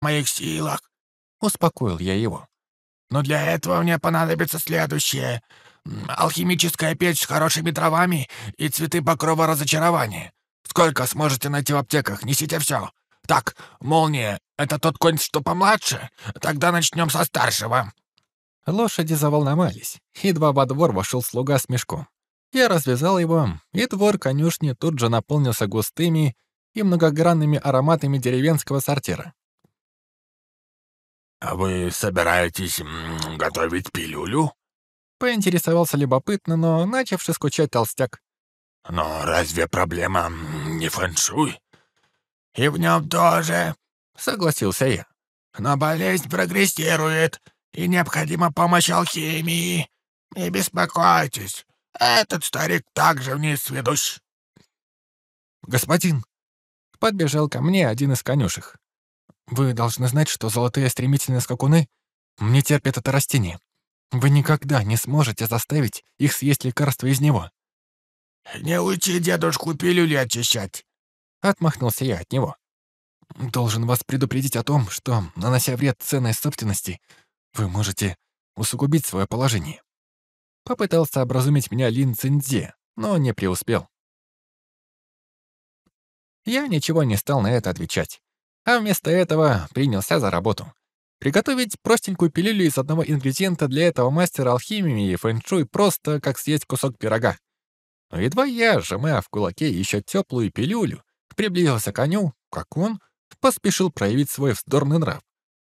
моих силах», — успокоил я его. «Но для этого мне понадобится следующее. Алхимическая печь с хорошими травами и цветы покрова разочарования. Сколько сможете найти в аптеках, несите все. Так, молния, это тот конь, что помладше? Тогда начнем со старшего». Лошади заволновались. Едва во двор вошел слуга с мешком. Я развязал его, и двор конюшни тут же наполнился густыми и многогранными ароматами деревенского сортира. «А вы собираетесь готовить пилюлю?» Поинтересовался любопытно, но начавший скучать толстяк. «Но разве проблема не фэншуй?» «И в нем тоже», — согласился я. «Но болезнь прогрессирует, и необходима помощь алхимии. Не беспокойтесь, этот старик также вниз ведущ». «Господин!» — подбежал ко мне один из конюшек. «Вы должны знать, что золотые стремительные скакуны не терпят это растение. Вы никогда не сможете заставить их съесть лекарство из него». «Не учи дедушку пилюли очищать!» — отмахнулся я от него. «Должен вас предупредить о том, что, нанося вред ценной собственности, вы можете усугубить свое положение». Попытался образумить меня Лин Цинзе, но не преуспел. Я ничего не стал на это отвечать, а вместо этого принялся за работу. Приготовить простенькую пилюлю из одного ингредиента для этого мастера алхимии и фэншуй просто как съесть кусок пирога. Но едва я, сжимая в кулаке еще теплую пилюлю, приблизился к коню, как он поспешил проявить свой вздорный нрав.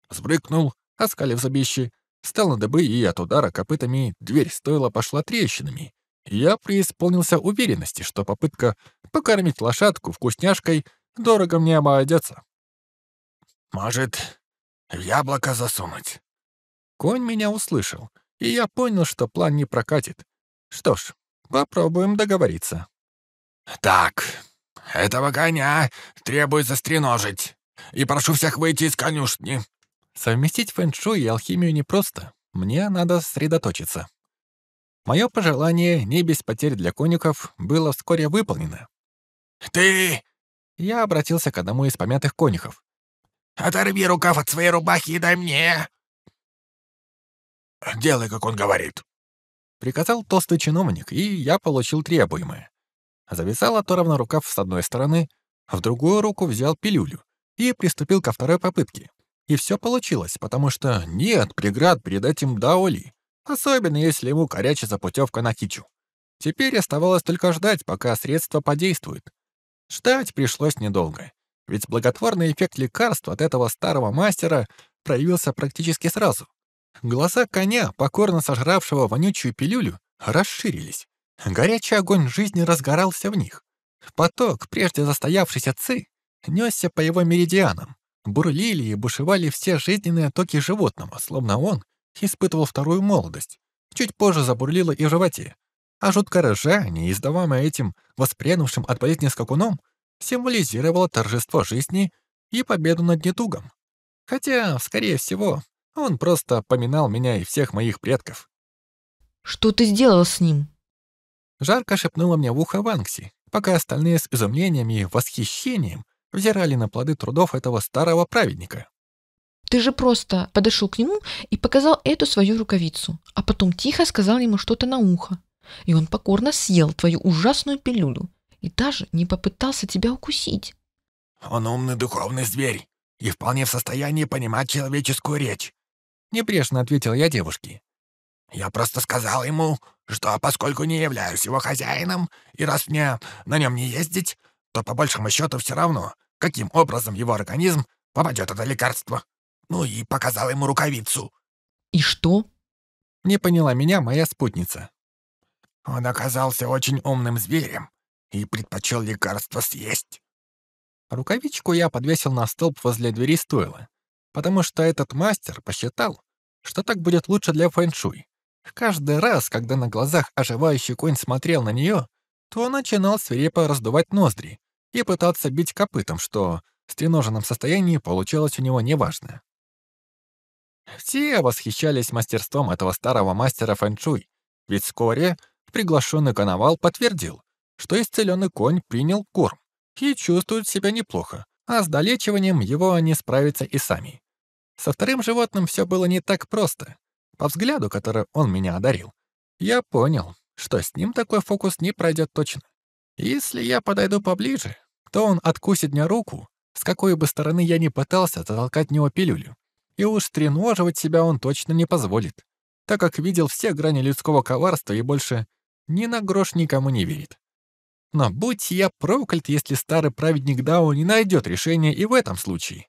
Сбрыкнул, оскалив зубище, Встал на дыбы, и от удара копытами дверь стоила пошла трещинами. Я преисполнился уверенности, что попытка покормить лошадку вкусняшкой дорого мне обойдется. «Может, в яблоко засунуть?» Конь меня услышал, и я понял, что план не прокатит. Что ж, попробуем договориться. «Так, этого коня требует застреножить, и прошу всех выйти из конюшни. Совместить фэншуй и алхимию непросто. Мне надо сосредоточиться. Мое пожелание, не без потерь для конюков, было вскоре выполнено. «Ты...» Я обратился к одному из помятых конюхов. «Оторви рукав от своей рубахи и дай мне!» «Делай, как он говорит», — приказал толстый чиновник, и я получил требуемое. Завязал оторванно рукав с одной стороны, в другую руку взял пилюлю и приступил ко второй попытке. И все получилось, потому что нет преград перед этим Даоли, особенно если ему корячится путевка на Кичу. Теперь оставалось только ждать, пока средство подействует. Ждать пришлось недолго, ведь благотворный эффект лекарства от этого старого мастера проявился практически сразу. Глаза коня, покорно сожравшего вонючую пилюлю, расширились. Горячий огонь жизни разгорался в них. Поток, прежде застоявшийся ци, несся по его меридианам. Бурлили и бушевали все жизненные токи животного, словно он испытывал вторую молодость. Чуть позже забурлило и в животе. А жуткое ржание, издаваемое этим воспрянувшим от болезни скакуном, символизировало торжество жизни и победу над недугом. Хотя, скорее всего, он просто поминал меня и всех моих предков. «Что ты сделал с ним?» Жарко шепнула мне в ухо Ванкси, пока остальные с изумлением и восхищением взирали на плоды трудов этого старого праведника. Ты же просто подошел к нему и показал эту свою рукавицу, а потом тихо сказал ему что-то на ухо. И он покорно съел твою ужасную пилюлю и даже не попытался тебя укусить. Он умный духовный зверь и вполне в состоянии понимать человеческую речь. Небрежно ответил я девушке. Я просто сказал ему, что поскольку не являюсь его хозяином, и раз мне на нем не ездить, то по большому счету все равно, каким образом его организм попадет это лекарство. Ну и показал ему рукавицу. И что? Не поняла меня моя спутница. Он оказался очень умным зверем и предпочел лекарство съесть. Рукавичку я подвесил на столб возле двери стойла, потому что этот мастер посчитал, что так будет лучше для фэншуй. Каждый раз, когда на глазах оживающий конь смотрел на нее, то начинал свирепо раздувать ноздри и пытаться бить копытом, что в стреноженном состоянии получалось у него неважно. Все восхищались мастерством этого старого мастера фэншуй, ведь вскоре приглашенный коновал подтвердил, что исцеленный конь принял корм и чувствует себя неплохо, а с долечиванием его они справятся и сами. Со вторым животным все было не так просто. По взгляду, который он меня одарил, я понял, что с ним такой фокус не пройдет точно. Если я подойду поближе, то он откусит мне руку, с какой бы стороны я ни пытался затолкать в него пилюлю. И уж треноживать себя он точно не позволит, так как видел все грани людского коварства и больше ни на грош никому не верит. Но будь я проклят, если старый праведник Дао не найдет решения и в этом случае.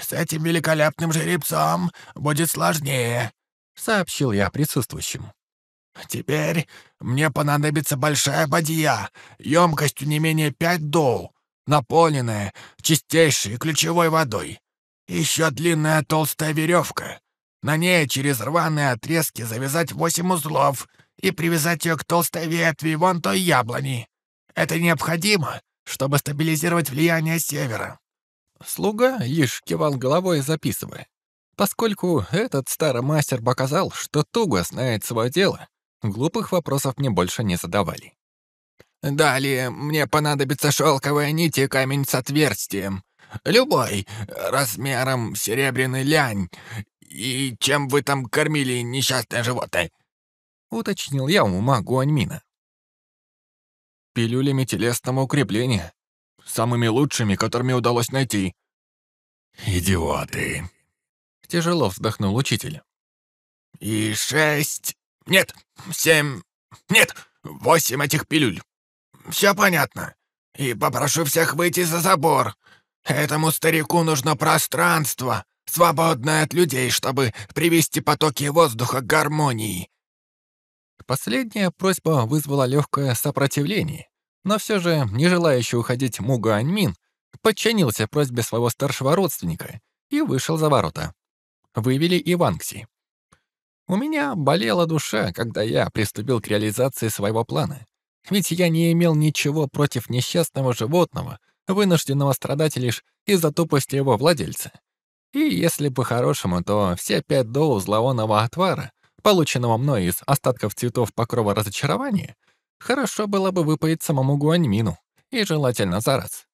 «С этим великолепным жеребцом будет сложнее», — сообщил я присутствующим. «Теперь мне понадобится большая бадья, емкостью не менее пять доу, наполненная чистейшей ключевой водой. Еще длинная толстая веревка. На ней через рваные отрезки завязать восемь узлов и привязать ее к толстой ветви вон той яблони. Это необходимо, чтобы стабилизировать влияние севера». Слуга лишь кивал головой, записывая. Поскольку этот старый мастер показал, что туго знает свое дело, глупых вопросов мне больше не задавали. «Далее мне понадобится шелковая нить и камень с отверстием. Любой, размером серебряный лянь. И чем вы там кормили несчастное животное?» Уточнил я у магу Аньмина. «Пилюлями телесного укрепления. Самыми лучшими, которыми удалось найти». «Идиоты!» Тяжело вздохнул учитель. «И шесть... Нет, семь... Нет, восемь этих пилюль. Все понятно. И попрошу всех выйти за забор. Этому старику нужно пространство, свободное от людей, чтобы привести потоки воздуха к гармонии». Последняя просьба вызвала легкое сопротивление, но все же, не желающий уходить Муга Аньмин, подчинился просьбе своего старшего родственника и вышел за ворота. Вывели и Ванкси. У меня болела душа, когда я приступил к реализации своего плана. Ведь я не имел ничего против несчастного животного, вынужденного страдать лишь из-за тупости его владельца. И если по-хорошему, то все пять доу зловонного отвара, полученного мной из остатков цветов покрова разочарования, хорошо было бы выпоить самому Гуаньмину, и желательно за раз.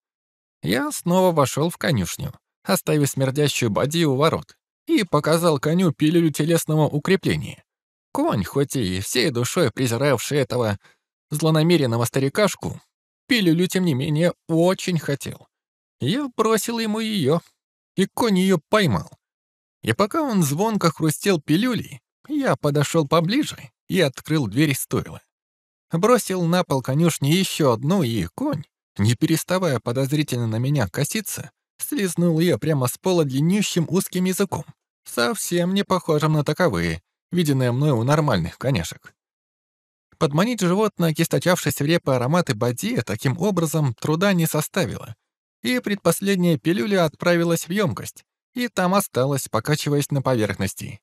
Я снова вошел в конюшню, оставив смердящую боди у ворот, и показал коню пилюлю телесного укрепления. Конь, хоть и всей душой презиравший этого злонамеренного старикашку, пилюлю, тем не менее, очень хотел. Я бросил ему ее, и конь ее поймал. И пока он звонко хрустел пилюлей, я подошел поближе и открыл дверь стойла. Бросил на пол конюшни еще одну, и конь, не переставая подозрительно на меня коситься, слизнул ее прямо с пола длиннющим узким языком, совсем не похожим на таковые, виденные мной у нормальных конешек. Подманить животное, кисточавшее свирепые ароматы бадье, таким образом труда не составило. И предпоследняя пилюля отправилась в емкость, и там осталась, покачиваясь на поверхности.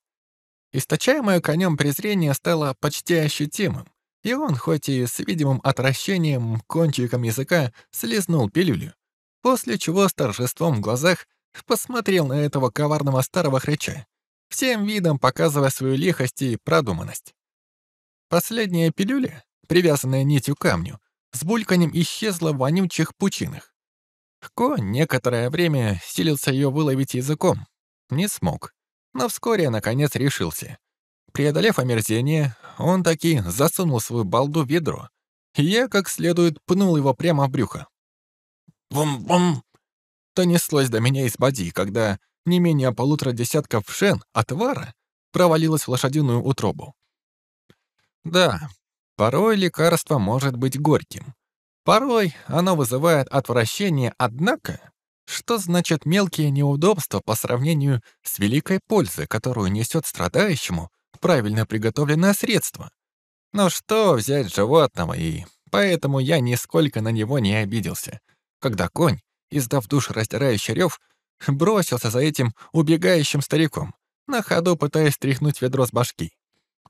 Источаемое конем презрение стало почти ощутимым, и он, хоть и с видимым отвращением кончиком языка, слезнул пилюлю, после чего с торжеством в глазах посмотрел на этого коварного старого хрыча, всем видом показывая свою лихость и продуманность. Последняя пилюля, привязанная нитью к камню, с бульканем исчезла в вонючих пучинах. Конь некоторое время силился ее выловить языком. Не смог, но вскоре, наконец, решился. Преодолев омерзение, он таки засунул свою балду в ведро. Я, как следует, пнул его прямо в брюхо. «Бум-бум!» Донеслось до меня из боди, когда не менее полутора десятков шен отвара провалилось в лошадиную утробу. Да, порой лекарство может быть горьким. Порой оно вызывает отвращение, однако, что значит мелкие неудобства по сравнению с великой пользой, которую несет страдающему правильно приготовленное средство? Но что взять животного, и поэтому я нисколько на него не обиделся, когда конь, издав душераздирающий рев, бросился за этим убегающим стариком, на ходу пытаясь стряхнуть ведро с башки.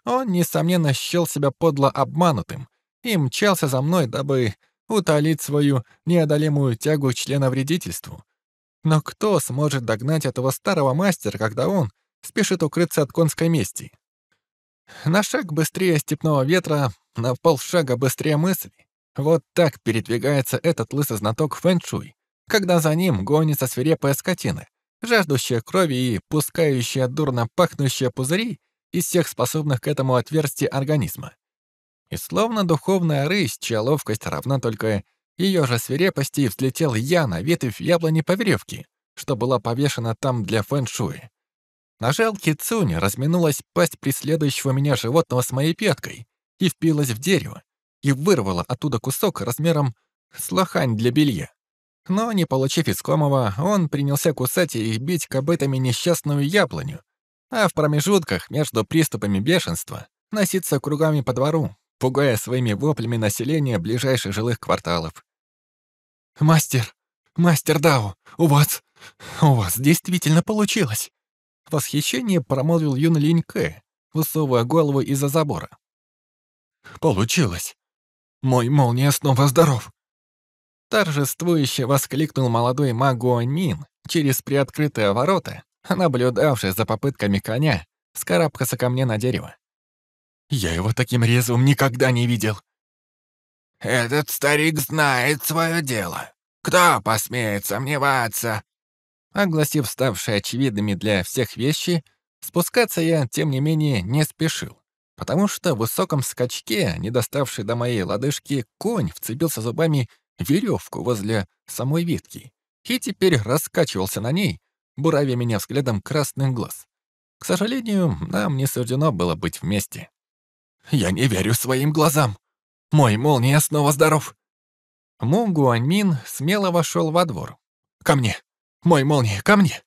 Он, несомненно, счел себя подло обманутым и мчался за мной, дабы утолить свою неодолимую тягу к членовредительству. Но кто сможет догнать этого старого мастера, когда он спешит укрыться от конской мести? На шаг быстрее степного ветра, на полшага быстрее мысли. Вот так передвигается этот лысый знаток фэншуй, когда за ним гонится свирепая скотина, жаждущая крови и пускающая дурно пахнущие пузыри из всех способных к этому отверстий организма. И словно духовная рысь, чья ловкость равна только ее же свирепости, взлетел я на ветвь яблони по веревке, что была повешена там для фэн-шуи. На жалке Цунь разминулась пасть преследующего меня животного с моей пяткой и впилась в дерево, и вырвала оттуда кусок размером с лохань для белья. Но, не получив искомого, он принялся кусать и бить копытами несчастную яблоню, а в промежутках между приступами бешенства носиться кругами по двору, пугая своими воплями население ближайших жилых кварталов. «Мастер! Мастер Дао! У вас... у вас действительно получилось!» В восхищении промолвил Юн Линь Кэ, высовывая голову из-за забора. «Получилось! Мой молния снова здоров!» Торжествующе воскликнул молодой Магуанин через приоткрытые ворота, наблюдавший за попытками коня скарабкаться ко мне на дерево. Я его таким резвым никогда не видел. «Этот старик знает свое дело. Кто посмеет сомневаться?» Огласив ставшие очевидными для всех вещи, спускаться я, тем не менее, не спешил, потому что в высоком скачке, не доставший до моей лодыжки, конь вцепился зубами в веревку возле самой ветки и теперь раскачивался на ней, буравя меня взглядом красных глаз. К сожалению, нам не суждено было быть вместе. Я не верю своим глазам. Мой молния снова здоров. Му Гуаньмин смело вошел во двор. Ко мне. Мой молния, ко мне.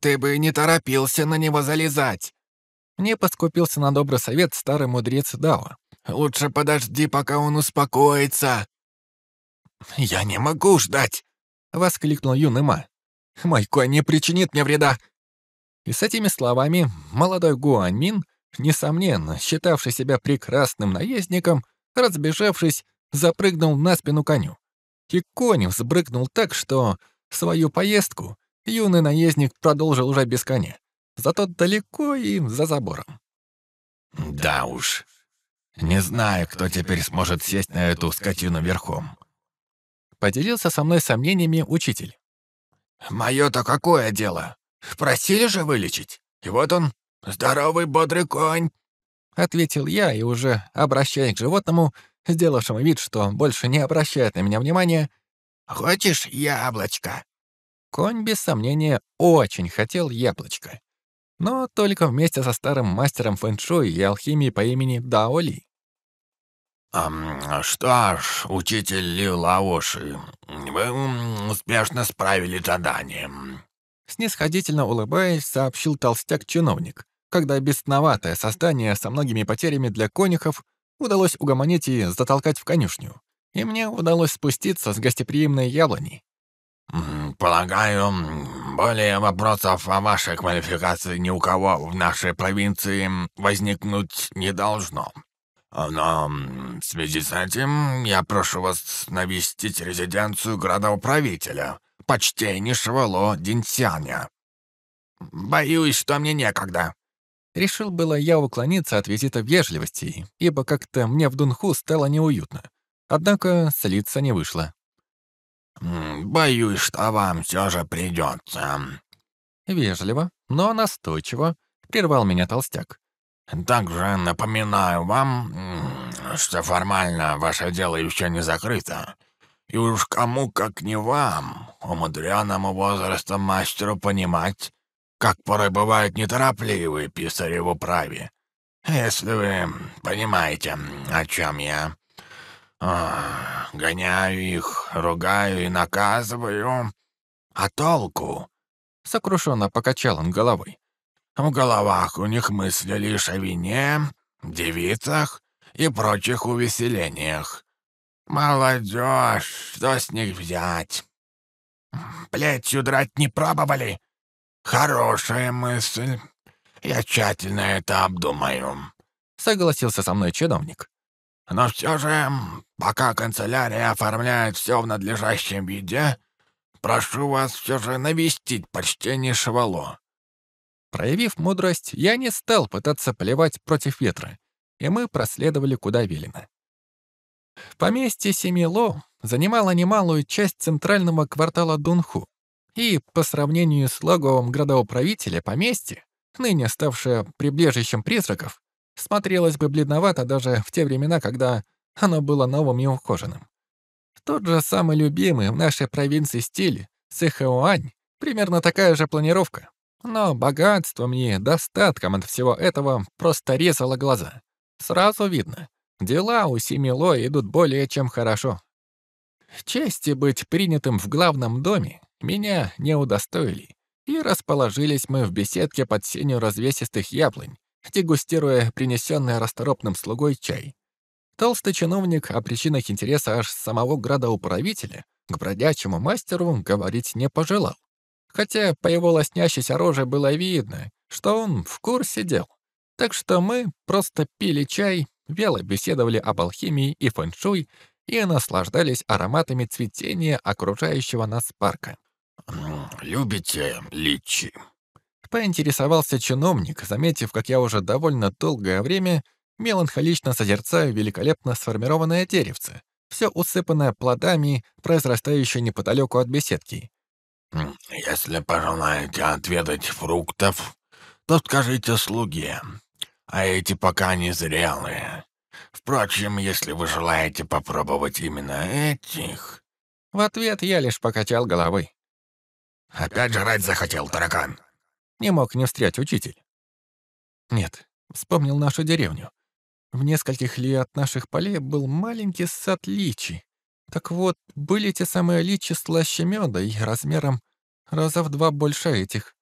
Ты бы не торопился на него залезать. Мне поскупился на добрый совет старый мудрец Дао. Лучше подожди, пока он успокоится. Я не могу ждать, воскликнул юный Ма. Мой конь не причинит мне вреда. И с этими словами молодой Гуаньмин несомненно, считавший себя прекрасным наездником, разбежавшись, запрыгнул на спину коню. И конь взбрыкнул так, что свою поездку юный наездник продолжил уже без коня, зато далеко и за забором. «Да уж, не знаю, кто теперь сможет сесть на эту скотину верхом», поделился со мной сомнениями учитель. «Моё-то какое дело? Просили же вылечить, и вот он, «Здоровый, бодрый конь!» — ответил я, и уже, обращаясь к животному, сделавшему вид, что больше не обращает на меня внимания, «Хочешь яблочко?» Конь, без сомнения, очень хотел яблочко. Но только вместе со старым мастером фэншуй и алхимии по имени Даоли. А, «Что ж, учитель Ли Лаоши, вы успешно справили задание. Снисходительно улыбаясь, сообщил толстяк-чиновник, когда бесноватое создание со многими потерями для конюхов удалось угомонить и затолкать в конюшню. И мне удалось спуститься с гостеприимной яблони. «Полагаю, более вопросов о вашей квалификации ни у кого в нашей провинции возникнуть не должно. Но в связи с этим я прошу вас навестить резиденцию градоуправителя, почтеннейшего Ло Динсяня. Боюсь, что мне некогда». Решил было я уклониться от визита вежливости, ибо как-то мне в Дунху стало неуютно. Однако слиться не вышло. «Боюсь, что вам все же придется». Вежливо, но настойчиво прервал меня толстяк. «Также напоминаю вам, что формально ваше дело еще не закрыто. И уж кому, как не вам, умудренному возрастом мастеру понимать, как порой бывают неторопливые писари в управе. Если вы понимаете, о чем я. О, гоняю их, ругаю и наказываю. А толку? Сокрушенно покачал он головой. В головах у них мысли лишь о вине, девицах и прочих увеселениях. Молодежь, что с них взять? Плетью драть не пробовали? Хорошая мысль. Я тщательно это обдумаю. Согласился со мной чиновник. Но все же, пока канцелярия оформляет все в надлежащем виде, прошу вас все же навестить почтеннейшего Ло. Проявив мудрость, я не стал пытаться плевать против ветра, и мы проследовали куда велено. Поместье Семило занимало немалую часть центрального квартала Дунху, и по сравнению с логовом градоуправителя поместье, ныне ставшее прибежищем призраков, смотрелось бы бледновато даже в те времена, когда оно было новым и ухоженным. Тот же самый любимый в нашей провинции стиль Сэхэуань, примерно такая же планировка. Но богатством и достатком от всего этого просто резало глаза. Сразу видно, дела у Семило идут более чем хорошо. Чести быть принятым в главном доме меня не удостоили, и расположились мы в беседке под сенью развесистых яблонь, дегустируя принесенный расторопным слугой чай. Толстый чиновник о причинах интереса аж самого градоуправителя к бродячему мастеру говорить не пожелал. Хотя по его лоснящейся роже было видно, что он в курсе дел. Так что мы просто пили чай, вяло беседовали об алхимии и фэншуй и наслаждались ароматами цветения окружающего нас парка. «Любите личи?» Поинтересовался чиновник, заметив, как я уже довольно долгое время меланхолично созерцаю великолепно сформированное деревце, все усыпанное плодами, произрастающее неподалеку от беседки. «Если пожелаете отведать фруктов, то скажите слуге, а эти пока не зрелые. Впрочем, если вы желаете попробовать именно этих...» В ответ я лишь покачал головой. «Опять жрать захотел, таракан!» Не мог не встрять учитель. Нет, вспомнил нашу деревню. В нескольких ли от наших полей был маленький сад личи. Так вот, были те самые личи слаще меда и размером раза в два больше этих.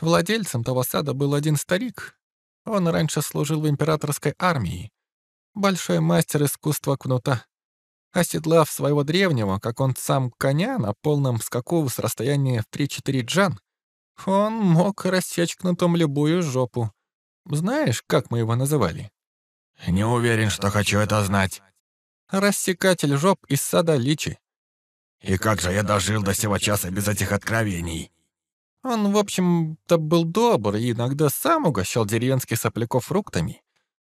Владельцем того сада был один старик. Он раньше служил в императорской армии. Большой мастер искусства кнута. Оседлав своего древнего, как он сам, коня на полном скаку с расстояния в 3-4 джан, он мог рассечь кнутом любую жопу. Знаешь, как мы его называли? Не уверен, что хочу это знать. Рассекатель жоп из сада личи. И как же я дожил до сего часа без этих откровений? Он, в общем-то, был добр и иногда сам угощал деревенских сопляков фруктами,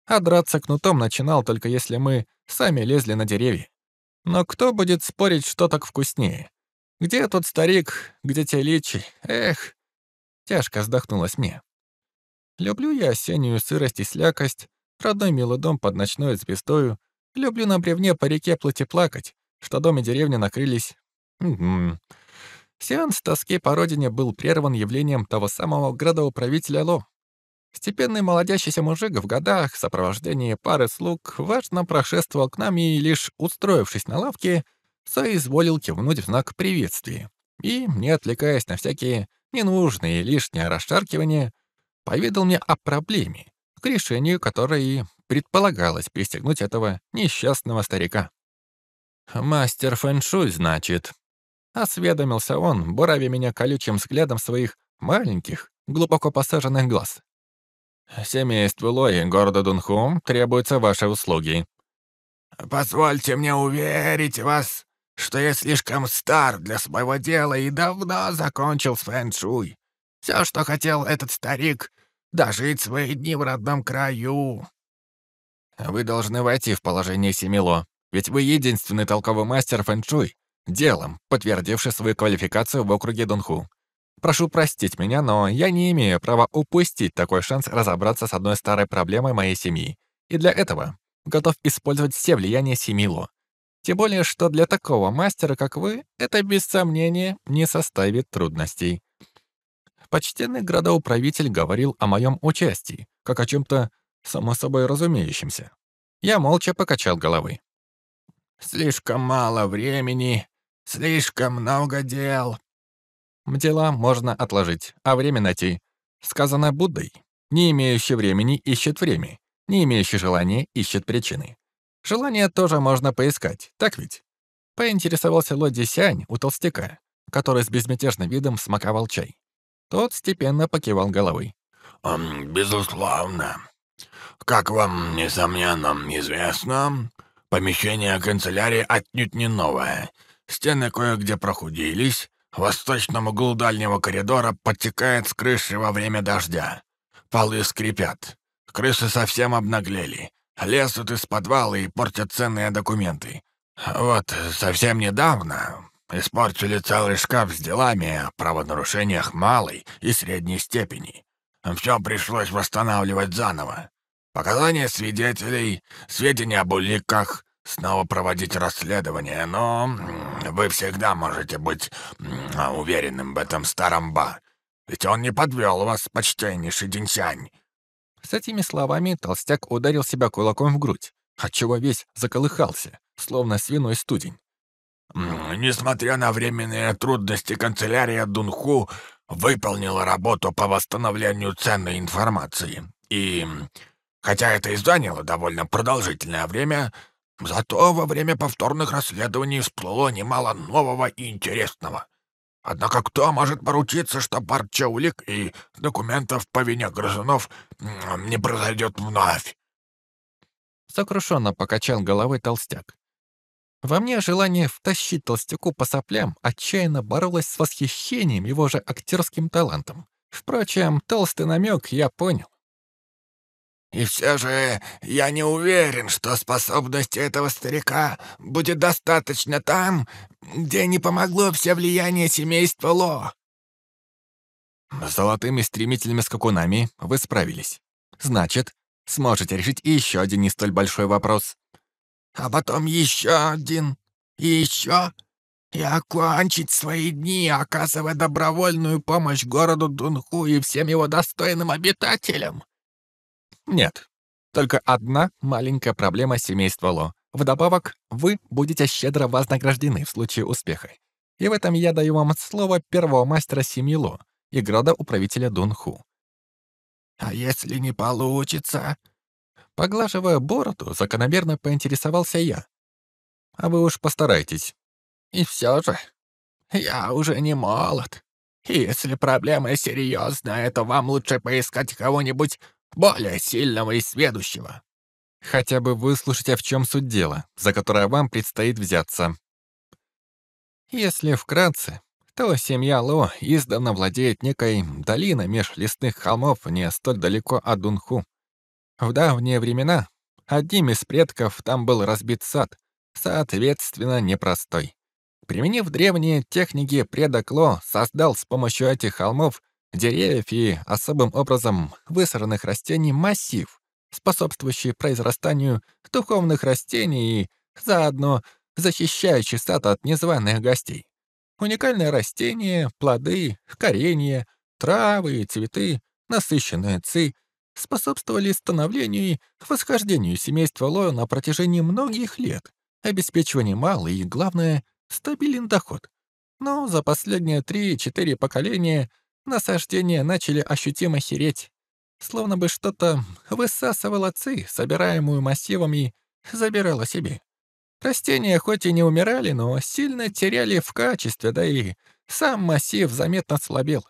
а драться кнутом начинал только если мы сами лезли на деревья. Но кто будет спорить, что так вкуснее? Где тот старик, где те личи? Эх, тяжко вздохнулась мне. Люблю я осеннюю сырость и слякость, родной милый дом под ночной звездою, люблю на бревне по реке плыть и плакать, что дом и деревня накрылись... Сеанс тоски по родине был прерван явлением того самого градоуправителя Ло. Степенный молодящийся мужик в годах в сопровождении пары слуг важно прошествовал к нам и, лишь устроившись на лавке, соизволил кивнуть в знак приветствия. И, не отвлекаясь на всякие ненужные лишние расшаркивания, поведал мне о проблеме, к решению которой предполагалось пристегнуть этого несчастного старика. «Мастер фэншуй, значит?» Осведомился он, буравя меня колючим взглядом своих маленьких, глубоко посаженных глаз. «Семейству Лои города Дунху требуются ваши услуги». «Позвольте мне уверить вас, что я слишком стар для своего дела и давно закончил с фэншуй. Все, что хотел этот старик, дожить свои дни в родном краю». «Вы должны войти в положение Семило, ведь вы единственный толковый мастер фэншуй, делом, подтвердивший свою квалификацию в округе Дунху. Прошу простить меня, но я не имею права упустить такой шанс разобраться с одной старой проблемой моей семьи. И для этого готов использовать все влияния Семило. Тем более, что для такого мастера, как вы, это без сомнения не составит трудностей. Почтенный градоуправитель говорил о моем участии, как о чем-то само собой разумеющемся. Я молча покачал головой. «Слишком мало времени, слишком много дел». Дела можно отложить, а время найти. Сказано Буддой. Не имеющий времени ищет время, не имеющий желания ищет причины. Желание тоже можно поискать, так ведь? Поинтересовался Лоди Сянь у толстяка, который с безмятежным видом смаковал чай. Тот степенно покивал головой. «Безусловно. Как вам, несомненно, известно, помещение канцелярии отнюдь не новое. Стены кое-где прохудились, в восточном углу дальнего коридора подтекает с крыши во время дождя. Полы скрипят. Крысы совсем обнаглели. лезут из подвала и портят ценные документы. Вот совсем недавно испортили целый шкаф с делами о правонарушениях малой и средней степени. Все пришлось восстанавливать заново. Показания свидетелей, сведения об уликах, снова проводить расследование, но вы всегда можете быть уверенным в этом старом Ба. Ведь он не подвел вас, почтеннейший Динсянь. С этими словами толстяк ударил себя кулаком в грудь, отчего весь заколыхался, словно свиной студень. Несмотря на временные трудности, канцелярия Дунху выполнила работу по восстановлению ценной информации. И хотя это и заняло довольно продолжительное время, зато во время повторных расследований всплыло немало нового и интересного. Однако кто может поручиться, что парча улик и документов по вине грызунов не произойдет вновь? Сокрушенно покачал головой толстяк. Во мне желание втащить толстяку по соплям отчаянно боролось с восхищением его же актерским талантом. Впрочем, толстый намек я понял. И все же я не уверен, что способности этого старика будет достаточно там, где не помогло все влияние семейства Ло. С золотыми стремительными скакунами вы справились. Значит, сможете решить еще один не столь большой вопрос. А потом еще один, и еще, и окончить свои дни, оказывая добровольную помощь городу Дунху и всем его достойным обитателям. Нет. Только одна маленькая проблема семейства Ло. Вдобавок, вы будете щедро вознаграждены в случае успеха. И в этом я даю вам слово первого мастера семьи Ло и градоуправителя Дунху. «А если не получится?» Поглаживая бороду, закономерно поинтересовался я. «А вы уж постарайтесь». «И все же, я уже не молод. Если проблема серьезная, то вам лучше поискать кого-нибудь более сильного и сведущего. Хотя бы выслушайте, в чем суть дела, за которое вам предстоит взяться. Если вкратце, то семья Ло издавна владеет некой долиной меж лесных холмов не столь далеко от Дунху. В давние времена одним из предков там был разбит сад, соответственно, непростой. Применив древние техники, предок Ло создал с помощью этих холмов деревьев и особым образом высаженных растений массив, способствующий произрастанию духовных растений и заодно защищающий сад от незваных гостей. Уникальные растения, плоды, коренья, травы и цветы, насыщенные ци, способствовали становлению и восхождению семейства Лоя на протяжении многих лет, обеспечивая немалый и, главное, стабильный доход. Но за последние три-четыре поколения Насаждения начали ощутимо хереть, словно бы что-то высасывало ци, собираемую массивами, забирало себе. Растения хоть и не умирали, но сильно теряли в качестве, да и сам массив заметно слабел.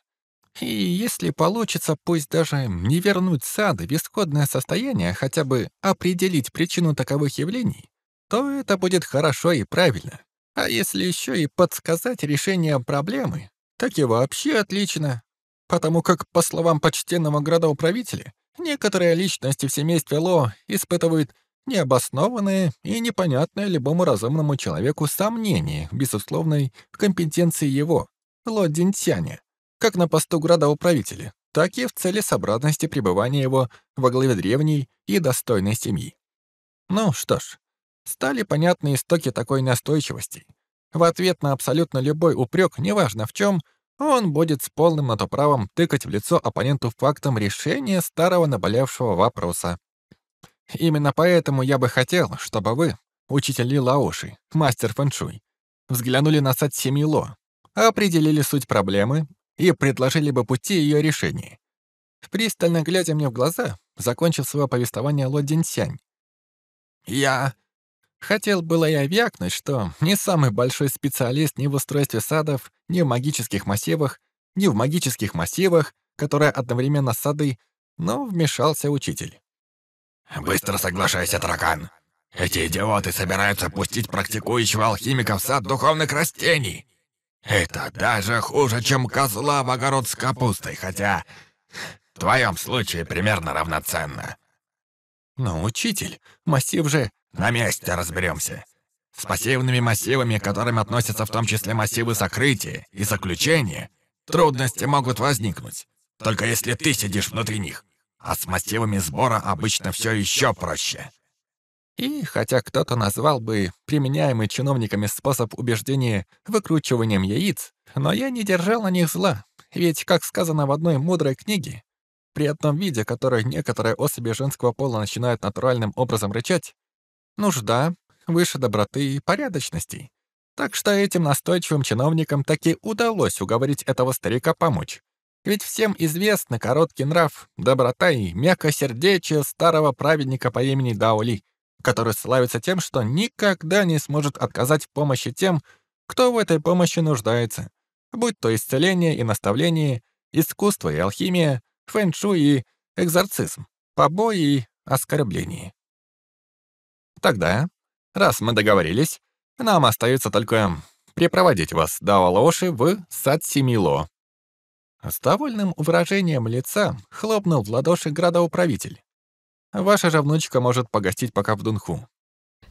И если получится, пусть даже не вернуть сады в исходное состояние, хотя бы определить причину таковых явлений, то это будет хорошо и правильно. А если еще и подсказать решение проблемы, так и вообще отлично. Потому как, по словам почтенного градоуправителя, некоторые личности в семействе Ло испытывают необоснованное и непонятное любому разумному человеку сомнение в безусловной компетенции его, Ло Динтяня, как на посту градоуправителя, так и в целесообразности пребывания его во главе древней и достойной семьи. Ну что ж, стали понятны истоки такой настойчивости — в ответ на абсолютно любой упрек, неважно в чем, он будет с полным на то правом тыкать в лицо оппоненту фактом решения старого наболевшего вопроса. Именно поэтому я бы хотел, чтобы вы, учитель Лаоши, мастер фэншуй, взглянули на сад семьи Ло, определили суть проблемы и предложили бы пути ее решения. Пристально глядя мне в глаза, закончил свое повествование Ло Динсянь. «Я Хотел было я вякнуть, что не самый большой специалист ни в устройстве садов, ни в магических массивах, ни в магических массивах, которые одновременно сады, но вмешался учитель. «Быстро соглашайся, таракан. Эти идиоты собираются пустить практикующего алхимика в сад духовных растений. Это даже хуже, чем козла в огород с капустой, хотя в твоем случае примерно равноценно. Но, учитель, массив же... На месте разберемся. С пассивными массивами, к которым относятся в том числе массивы сокрытия и заключения, трудности могут возникнуть, только если ты сидишь внутри них. А с массивами сбора обычно все еще проще. И хотя кто-то назвал бы применяемый чиновниками способ убеждения выкручиванием яиц, но я не держал на них зла, ведь, как сказано в одной мудрой книге, при одном виде, который некоторые особи женского пола начинают натуральным образом рычать, нужда выше доброты и порядочности. Так что этим настойчивым чиновникам таки удалось уговорить этого старика помочь. Ведь всем известны короткий нрав, доброта и мягкосердечие старого праведника по имени Даули, который славится тем, что никогда не сможет отказать в помощи тем, кто в этой помощи нуждается, будь то исцеление и наставление, искусство и алхимия, фэншуй и экзорцизм, побои и оскорбление. Тогда, раз мы договорились, нам остается только припроводить вас до Алоши в сад Семило. С довольным выражением лица хлопнул в ладоши градоуправитель. Ваша же внучка может погостить пока в Дунху.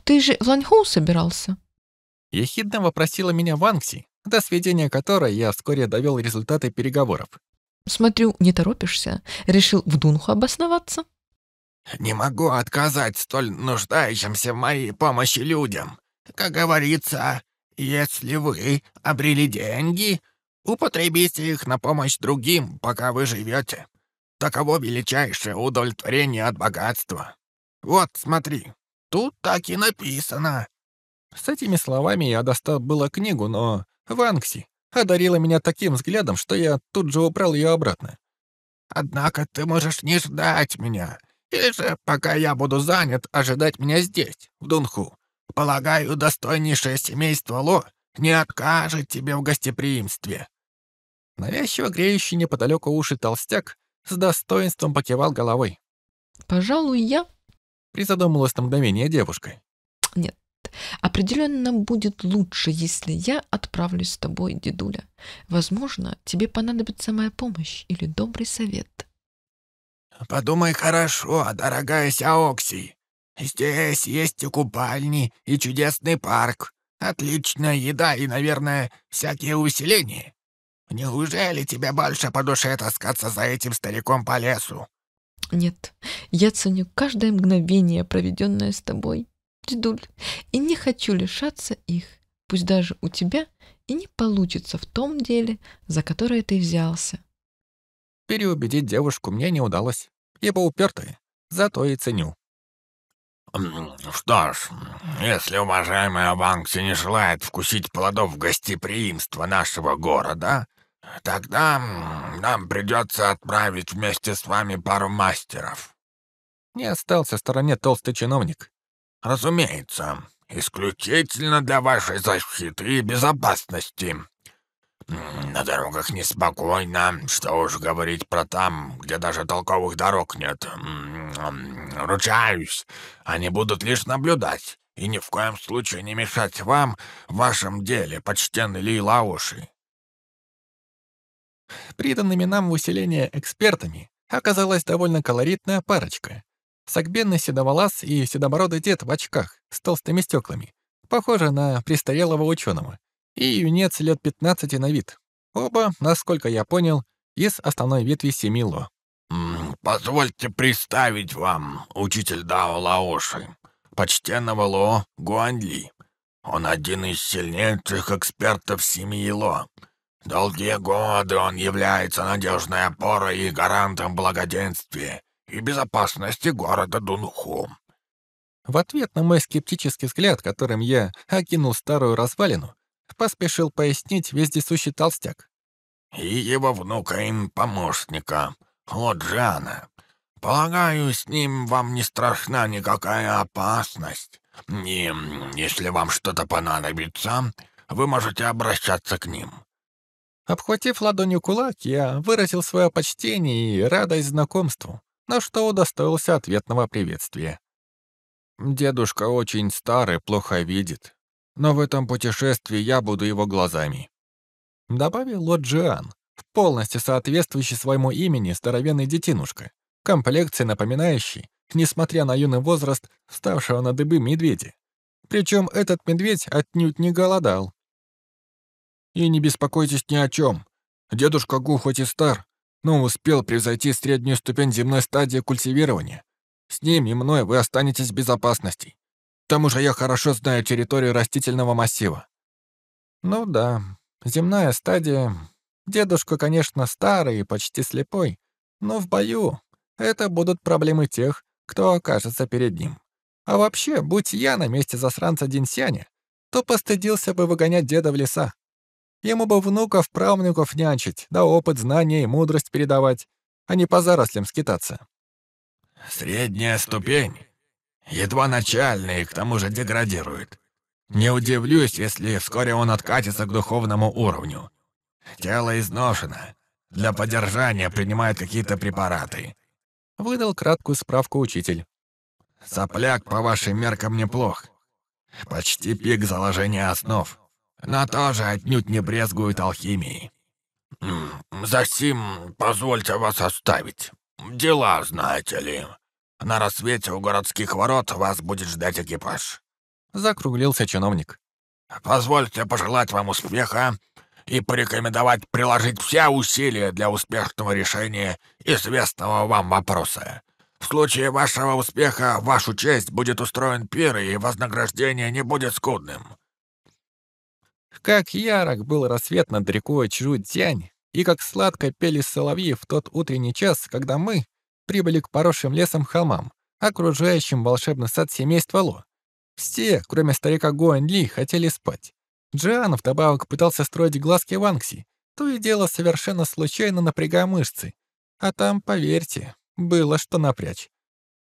Ты же в Ланьхоу собирался? Ехидно вопросила меня Ванкси, до сведения которой я вскоре довел результаты переговоров. Смотрю, не торопишься. Решил в Дунху обосноваться? Не могу отказать столь нуждающимся в моей помощи людям. Как говорится, если вы обрели деньги, употребите их на помощь другим, пока вы живете. Таково величайшее удовлетворение от богатства. Вот, смотри, тут так и написано. С этими словами я достал было книгу, но Ванкси одарила меня таким взглядом, что я тут же убрал ее обратно. «Однако ты можешь не ждать меня, или же, пока я буду занят, ожидать меня здесь, в Дунху. Полагаю, достойнейшее семейство Ло не откажет тебе в гостеприимстве». Навязчиво греющий неподалеку уши толстяк с достоинством покивал головой. «Пожалуй, я...» Призадумалась на мгновение девушка. «Нет, определенно будет лучше, если я отправлюсь с тобой, дедуля. Возможно, тебе понадобится моя помощь или добрый совет». «Подумай хорошо, дорогая Сяокси. Здесь есть и купальни, и чудесный парк, отличная еда и, наверное, всякие усиления. Неужели тебе больше по душе таскаться за этим стариком по лесу?» «Нет, я ценю каждое мгновение, проведенное с тобой, дедуль, и не хочу лишаться их, пусть даже у тебя и не получится в том деле, за которое ты взялся». Переубедить девушку мне не удалось, ибо упертая, зато и ценю. «Что ж, если уважаемая Ванкси не желает вкусить плодов гостеприимства нашего города, тогда нам придется отправить вместе с вами пару мастеров». Не остался в стороне толстый чиновник. «Разумеется, исключительно для вашей защиты и безопасности. На дорогах неспокойно, что уж говорить про там, где даже толковых дорог нет. Ручаюсь, они будут лишь наблюдать и ни в коем случае не мешать вам в вашем деле, почтенный Ли Лауши. Приданными нам в усиление экспертами оказалась довольно колоритная парочка. Согбенный седоволас и седобородый дед в очках с толстыми стеклами, похожий на престарелого ученого, и юнец лет 15 на вид. Оба, насколько я понял, из основной ветви семьи Ло. «Позвольте представить вам, учитель Дао Лаоши, почтенного Ло Гуанли. Он один из сильнейших экспертов семьи Ло. Долгие годы он является надежной опорой и гарантом благоденствия и безопасности города Дунху. В ответ на мой скептический взгляд, которым я окинул старую развалину, поспешил пояснить вездесущий толстяк. «И его внука им помощника, Лоджана. Полагаю, с ним вам не страшна никакая опасность. И если вам что-то понадобится, вы можете обращаться к ним. Обхватив ладонью кулак, я выразил свое почтение и радость знакомству, на что удостоился ответного приветствия. Дедушка очень старый, плохо видит, но в этом путешествии я буду его глазами. Добавил Лоджиан, полностью соответствующий своему имени здоровенный детинушка, комплекции напоминающий несмотря на юный возраст вставшего на дыбы медведя. Причем этот медведь отнюдь не голодал. И не беспокойтесь ни о чем. Дедушка Гу хоть и стар, но успел превзойти среднюю ступень земной стадии культивирования. С ним и мной вы останетесь в безопасности. Тому же я хорошо знаю территорию растительного массива. Ну да, земная стадия. Дедушка, конечно, старый и почти слепой, но в бою это будут проблемы тех, кто окажется перед ним. А вообще, будь я на месте засранца Динсяня, то постыдился бы выгонять деда в леса. Ему бы внуков, правнуков нянчить, да опыт, знания и мудрость передавать, а не по зарослям скитаться. Средняя ступень. Едва начальный, к тому же деградирует. Не удивлюсь, если вскоре он откатится к духовному уровню. Тело изношено. Для поддержания принимает какие-то препараты. Выдал краткую справку учитель. Сопляк по вашим меркам неплох. Почти пик заложения основ но тоже отнюдь не брезгует алхимией. Засим позвольте вас оставить. Дела, знаете ли. На рассвете у городских ворот вас будет ждать экипаж. Закруглился чиновник. Позвольте пожелать вам успеха и порекомендовать приложить все усилия для успешного решения известного вам вопроса. В случае вашего успеха в вашу честь будет устроен пир, и вознаграждение не будет скудным. Как ярок был рассвет над рекой Чжу-Тянь, и как сладко пели соловьи в тот утренний час, когда мы прибыли к поросшим лесом холмам, окружающим волшебный сад семейства Ло. Все, кроме старика Гуань Ли, хотели спать. Джиан вдобавок пытался строить глазки Ванкси, то и дело совершенно случайно напрягая мышцы. А там, поверьте, было что напрячь.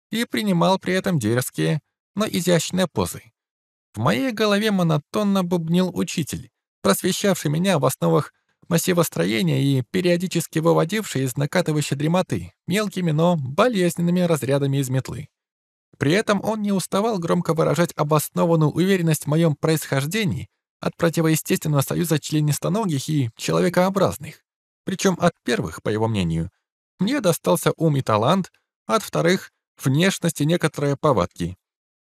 И принимал при этом дерзкие, но изящные позы. В моей голове монотонно бубнил учитель, просвещавший меня в основах массивостроения и периодически выводивший из накатывающей дремоты мелкими, но болезненными разрядами из метлы. При этом он не уставал громко выражать обоснованную уверенность в моем происхождении от противоестественного союза членистоногих и человекообразных. Причем от первых, по его мнению, мне достался ум и талант, от вторых — внешность и некоторые повадки.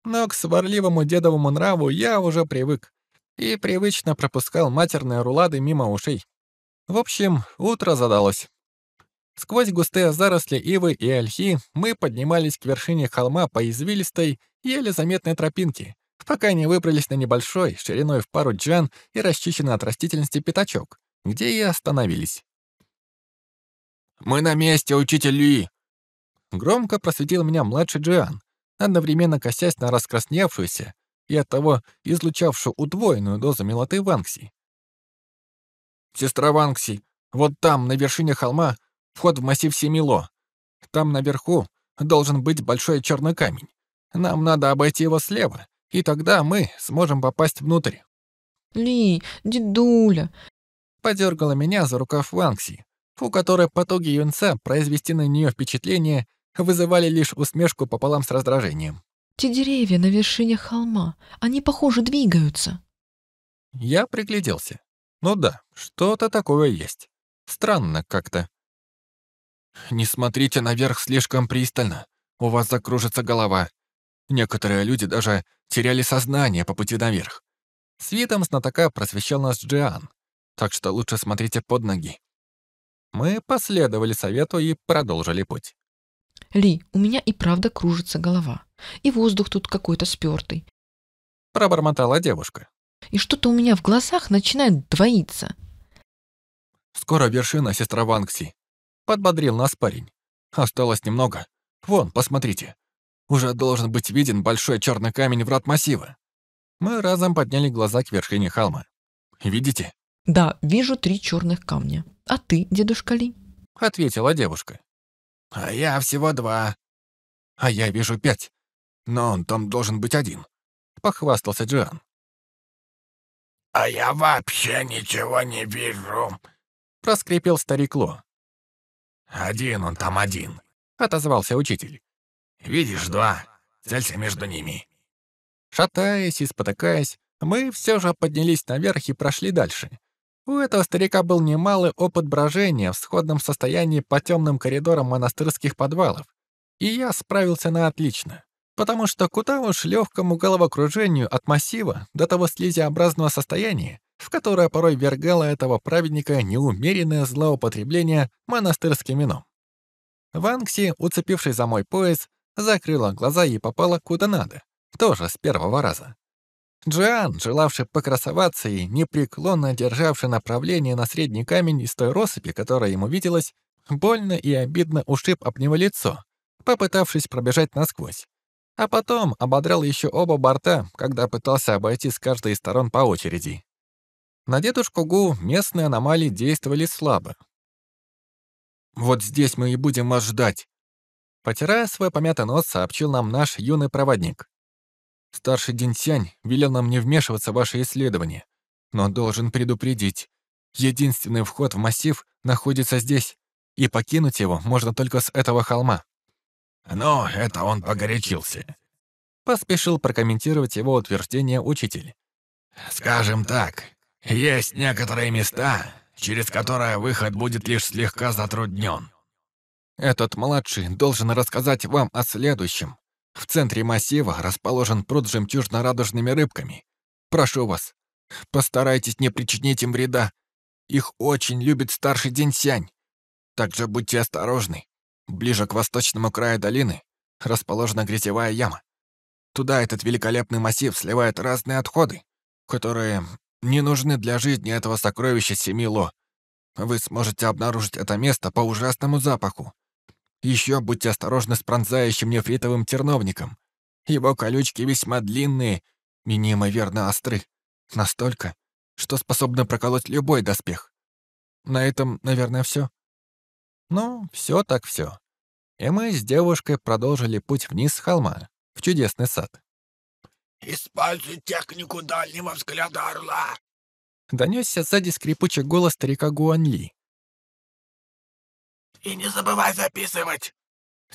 Но к сварливому дедовому нраву я уже привык и привычно пропускал матерные рулады мимо ушей. В общем, утро задалось. Сквозь густые заросли ивы и ольхи мы поднимались к вершине холма по извилистой, еле заметной тропинке, пока не выбрались на небольшой, шириной в пару джан и расчищенный от растительности пятачок, где и остановились. «Мы на месте, учитель Ли!» Громко просветил меня младший Джиан, одновременно косясь на раскрасневшуюся и оттого излучавшую удвоенную дозу милоты Ванкси. «Сестра Ванкси, вот там, на вершине холма, вход в массив Семило. Там наверху должен быть большой черный камень. Нам надо обойти его слева, и тогда мы сможем попасть внутрь». «Ли, дедуля!» Подергала меня за рукав Ванкси, у которой потуги юнца произвести на нее впечатление вызывали лишь усмешку пополам с раздражением. «Те деревья на вершине холма, они, похоже, двигаются». Я пригляделся. Ну да, что-то такое есть. Странно как-то. Не смотрите наверх слишком пристально, у вас закружится голова. Некоторые люди даже теряли сознание по пути наверх. С видом знатока просвещал нас Джиан, так что лучше смотрите под ноги. Мы последовали совету и продолжили путь. Ли, у меня и правда кружится голова. И воздух тут какой-то спёртый. Пробормотала девушка. И что-то у меня в глазах начинает двоиться. Скоро вершина, сестра Ванкси. Подбодрил нас парень. Осталось немного. Вон, посмотрите. Уже должен быть виден большой черный камень врат массива. Мы разом подняли глаза к вершине холма. Видите? Да, вижу три черных камня. А ты, дедушка Ли? Ответила девушка. А я всего два. А я вижу пять. Но он там должен быть один. Похвастался Джиан. А я вообще ничего не вижу. Проскрипел старик Ло. Один он там один. Отозвался учитель. Видишь два? Целься между ними. Шатаясь и спотыкаясь, мы все же поднялись наверх и прошли дальше. У этого старика был немалый опыт брожения в сходном состоянии по темным коридорам монастырских подвалов. И я справился на отлично, потому что куда уж легкому головокружению от массива до того слизеобразного состояния, в которое порой вергало этого праведника неумеренное злоупотребление монастырским вином. Ванкси, уцепившись за мой пояс, закрыла глаза и попала куда надо, тоже с первого раза. Джиан, желавший покрасоваться и непреклонно державший направление на средний камень из той россыпи, которая ему виделась, больно и обидно ушиб об него лицо, попытавшись пробежать насквозь. А потом ободрал еще оба борта, когда пытался обойти с каждой из сторон по очереди. На дедушку Гу местные аномалии действовали слабо. «Вот здесь мы и будем вас ждать», Потирая свой помятый нос, сообщил нам наш юный проводник. Старший Динсянь велел нам не вмешиваться в ваше исследование, но должен предупредить. Единственный вход в массив находится здесь, и покинуть его можно только с этого холма. Но это он погорячился. Поспешил прокомментировать его утверждение учитель. Скажем так, есть некоторые места, через которые выход будет лишь слегка затруднен. Этот младший должен рассказать вам о следующем. В центре массива расположен пруд с жемчужно-радужными рыбками. Прошу вас, постарайтесь не причинить им вреда. Их очень любит старший Динсянь. Также будьте осторожны. Ближе к восточному краю долины расположена грязевая яма. Туда этот великолепный массив сливает разные отходы, которые не нужны для жизни этого сокровища Семило. Вы сможете обнаружить это место по ужасному запаху. Еще будьте осторожны с пронзающим нефритовым терновником. Его колючки весьма длинные и неимоверно остры. Настолько, что способны проколоть любой доспех. На этом, наверное, все. Ну, все так все. И мы с девушкой продолжили путь вниз с холма, в чудесный сад. «Используй технику дальнего взгляда орла!» Донесся сзади скрипучий голос старика Гуанли. И не забывай записывать.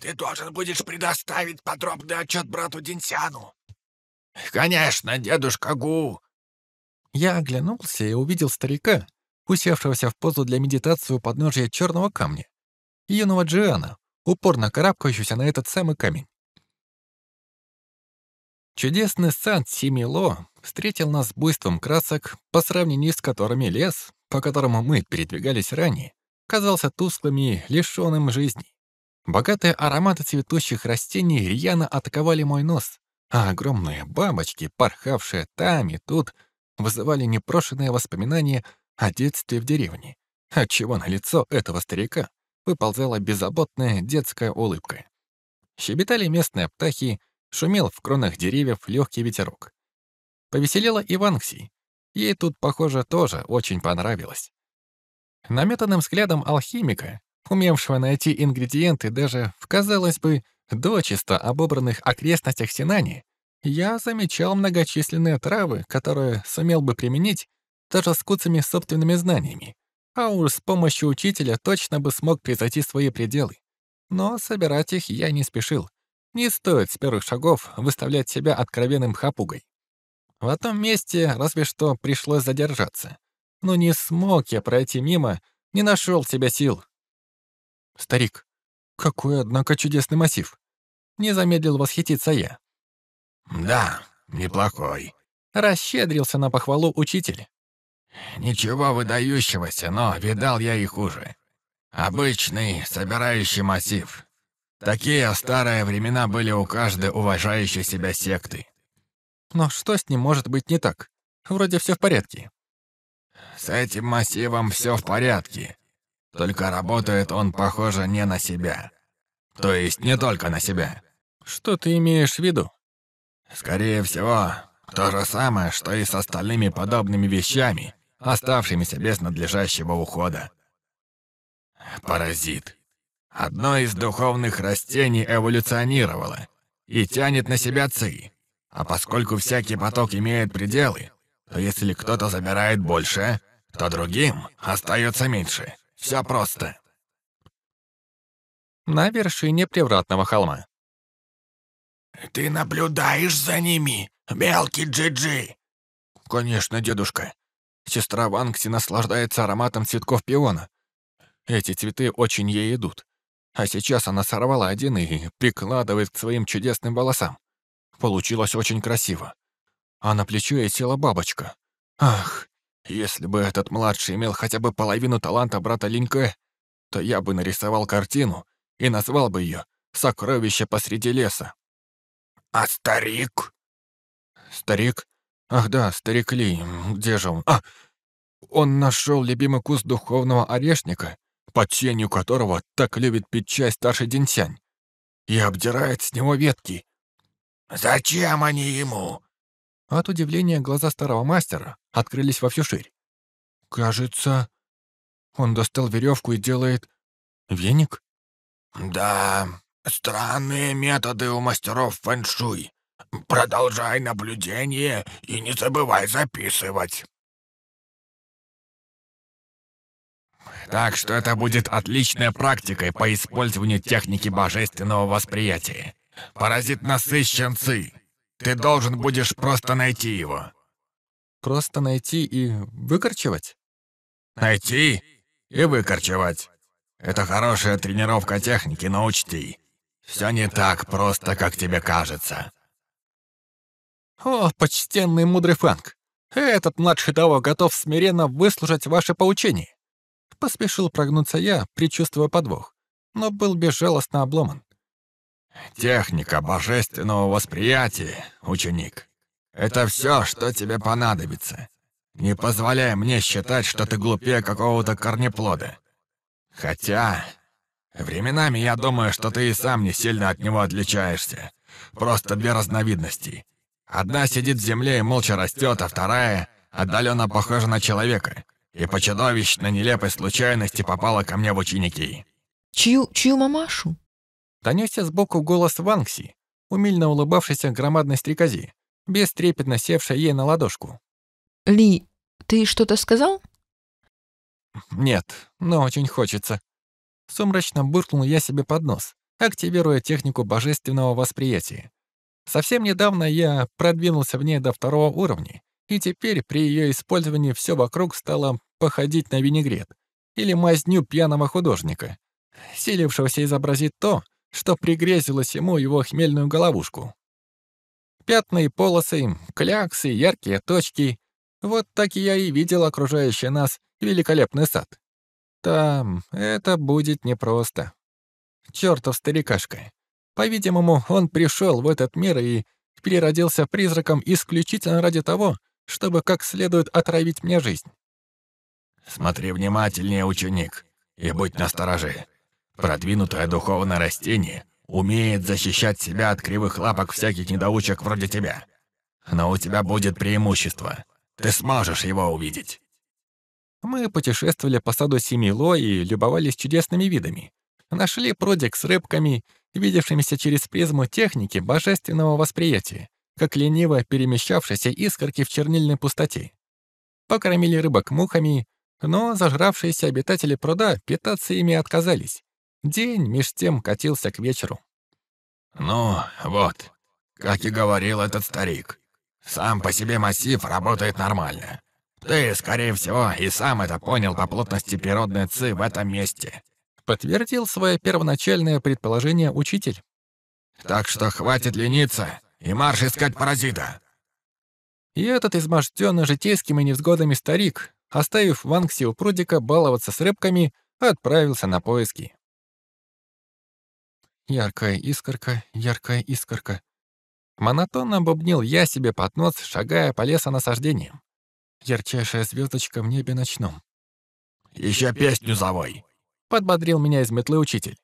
Ты должен будешь предоставить подробный отчет брату Динсяну. Конечно, дедушка Гу. Я оглянулся и увидел старика, усевшегося в позу для медитации у подножия черного камня, юного Джиана, упорно карабкающегося на этот самый камень. Чудесный сад Симило встретил нас буйством красок, по сравнению с которыми лес, по которому мы передвигались ранее, казался тусклым и лишённым жизни. Богатые ароматы цветущих растений рьяно атаковали мой нос, а огромные бабочки, порхавшие там и тут, вызывали непрошенные воспоминания о детстве в деревне, отчего на лицо этого старика выползала беззаботная детская улыбка. Щебетали местные птахи, шумел в кронах деревьев легкий ветерок. Повеселела и Ванкси. Ей тут, похоже, тоже очень понравилось. Наметанным взглядом алхимика, умевшего найти ингредиенты даже в, казалось бы, дочисто обобранных окрестностях Синани, я замечал многочисленные травы, которые сумел бы применить даже с куцами собственными знаниями, а уж с помощью учителя точно бы смог превзойти свои пределы. Но собирать их я не спешил. Не стоит с первых шагов выставлять себя откровенным хапугой. В этом месте разве что пришлось задержаться но не смог я пройти мимо, не нашел себя сил. Старик, какой, однако, чудесный массив. Не замедлил восхититься я. Да, неплохой. Расщедрился на похвалу учитель. Ничего выдающегося, но видал я и хуже. Обычный собирающий массив. Такие старые времена были у каждой уважающей себя секты. Но что с ним может быть не так? Вроде все в порядке. С этим массивом все в порядке. Только работает он, похоже, не на себя. То есть не только на себя. Что ты имеешь в виду? Скорее всего, то же самое, что и с остальными подобными вещами, оставшимися без надлежащего ухода. Паразит. Одно из духовных растений эволюционировало и тянет на себя ци. А поскольку всякий поток имеет пределы, то если кто-то забирает больше, то другим остается меньше. Все просто. На вершине превратного холма. «Ты наблюдаешь за ними, мелкий Джиджи?» «Конечно, дедушка. Сестра Ванкси наслаждается ароматом цветков пиона. Эти цветы очень ей идут. А сейчас она сорвала один и прикладывает к своим чудесным волосам. Получилось очень красиво. А на плечо ей села бабочка. Ах, если бы этот младший имел хотя бы половину таланта брата Линьке, то я бы нарисовал картину и назвал бы ее «Сокровище посреди леса». «А старик?» «Старик? Ах да, старик Ли, где же он? А, он нашел любимый куст духовного орешника, под тенью которого так любит пить чай старший Динсянь, и обдирает с него ветки. «Зачем они ему?» От удивления глаза старого мастера открылись во всю ширь. «Кажется, он достал веревку и делает... веник?» «Да, странные методы у мастеров фэншуй. Продолжай наблюдение и не забывай записывать». Так что это будет отличной практикой по использованию техники божественного восприятия. Паразит насыщен ци. Ты должен будешь просто найти его. Просто найти и выкорчевать? Найти и выкорчевать. Это хорошая тренировка техники, но учти. Все не так просто, как тебе кажется. О, почтенный мудрый Фанк. Этот младший того готов смиренно выслушать ваше поучение. Поспешил прогнуться я, предчувствуя подвох, но был безжалостно обломан. Техника божественного восприятия, ученик. Это все, что тебе понадобится. Не позволяй мне считать, что ты глупее какого-то корнеплода. Хотя, временами я думаю, что ты и сам не сильно от него отличаешься. Просто две разновидности. Одна сидит в земле и молча растет, а вторая отдаленно похожа на человека. И по чудовищно нелепой случайности попала ко мне в ученики. Чью, чью мамашу? Донесся сбоку голос Ванкси, умильно улыбавшейся громадной стрекозе, бестрепетно севшей ей на ладошку. Ли, ты что-то сказал? Нет, но очень хочется. Сумрачно буркнул я себе под нос, активируя технику божественного восприятия. Совсем недавно я продвинулся в ней до второго уровня, и теперь при ее использовании все вокруг стало походить на винегрет или мазню пьяного художника, силившегося изобразить то, что пригрезилось ему его хмельную головушку. Пятна и полосы, кляксы, яркие точки — вот так я и видел окружающий нас великолепный сад. Там это будет непросто. Чёртов старикашка. По-видимому, он пришел в этот мир и переродился призраком исключительно ради того, чтобы как следует отравить мне жизнь. Смотри внимательнее, ученик, и будь настороже. Продвинутое духовное растение умеет защищать себя от кривых лапок всяких недоучек вроде тебя. Но у тебя будет преимущество. Ты сможешь его увидеть. Мы путешествовали по саду Семило и любовались чудесными видами. Нашли прудик с рыбками, видевшимися через призму техники божественного восприятия, как лениво перемещавшиеся искорки в чернильной пустоте. Покормили рыбок мухами, но зажравшиеся обитатели пруда питаться ими отказались. День меж тем катился к вечеру. «Ну, вот, как и говорил этот старик, сам по себе массив работает нормально. Ты, скорее всего, и сам это понял по плотности природной ци в этом месте», подтвердил свое первоначальное предположение учитель. «Так что хватит лениться и марш искать паразита». И этот изможденный житейскими невзгодами старик, оставив Ванкси у прудика баловаться с рыбками, отправился на поиски. Яркая искорка, яркая искорка. Монотонно бубнил я себе под нос, шагая по лесонасаждениям. Ярчайшая звездочка в небе ночном. Еще песню завой!» — подбодрил меня из метлы учитель.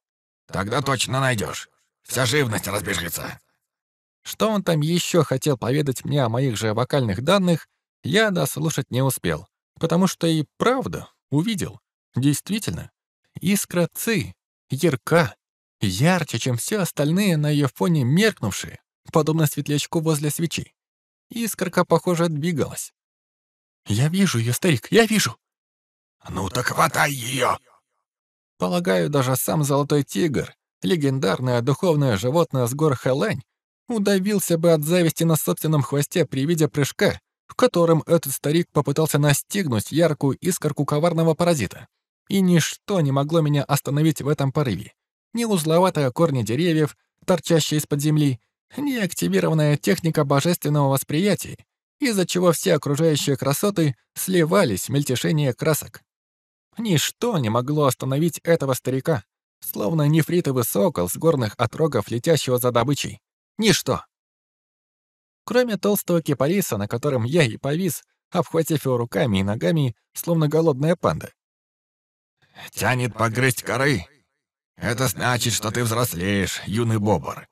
«Тогда точно найдешь. Вся живность разбежится». Что он там еще хотел поведать мне о моих же вокальных данных, я дослушать не успел, потому что и правда увидел. Действительно, искра ци, ярка, ярче, чем все остальные на ее фоне меркнувшие, подобно светлячку возле свечи. Искорка, похоже, двигалась. «Я вижу ее, старик, я вижу!» «Ну так хватай ее!» Полагаю, даже сам Золотой Тигр, легендарное духовное животное с гор Хэлань, удавился бы от зависти на собственном хвосте при виде прыжка, в котором этот старик попытался настигнуть яркую искорку коварного паразита. И ничто не могло меня остановить в этом порыве. ни узловатые корни деревьев, торчащие из-под земли, ни активированная техника божественного восприятия, из-за чего все окружающие красоты сливались в мельтешение красок. Ничто не могло остановить этого старика, словно нефритовый сокол с горных отрогов, летящего за добычей. Ничто. Кроме толстого кипариса, на котором я и повис, обхватив его руками и ногами, словно голодная панда. «Тянет погрызть коры. Это значит, что ты взрослеешь, юный бобр.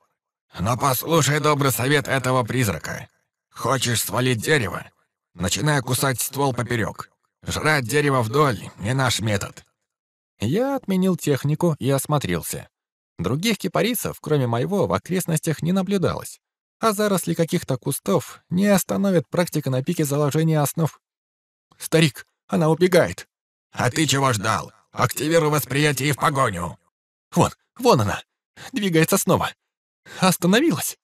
Но послушай добрый совет этого призрака. Хочешь свалить дерево? Начинай кусать ствол поперек. Жрать дерево вдоль — не наш метод. Я отменил технику и осмотрелся. Других кипарисов, кроме моего, в окрестностях не наблюдалось. А заросли каких-то кустов не остановят практика на пике заложения основ. «Старик, она убегает!» «А ты чего ждал? Активируй восприятие и в погоню!» «Вон, вон она! Двигается снова! Остановилась!»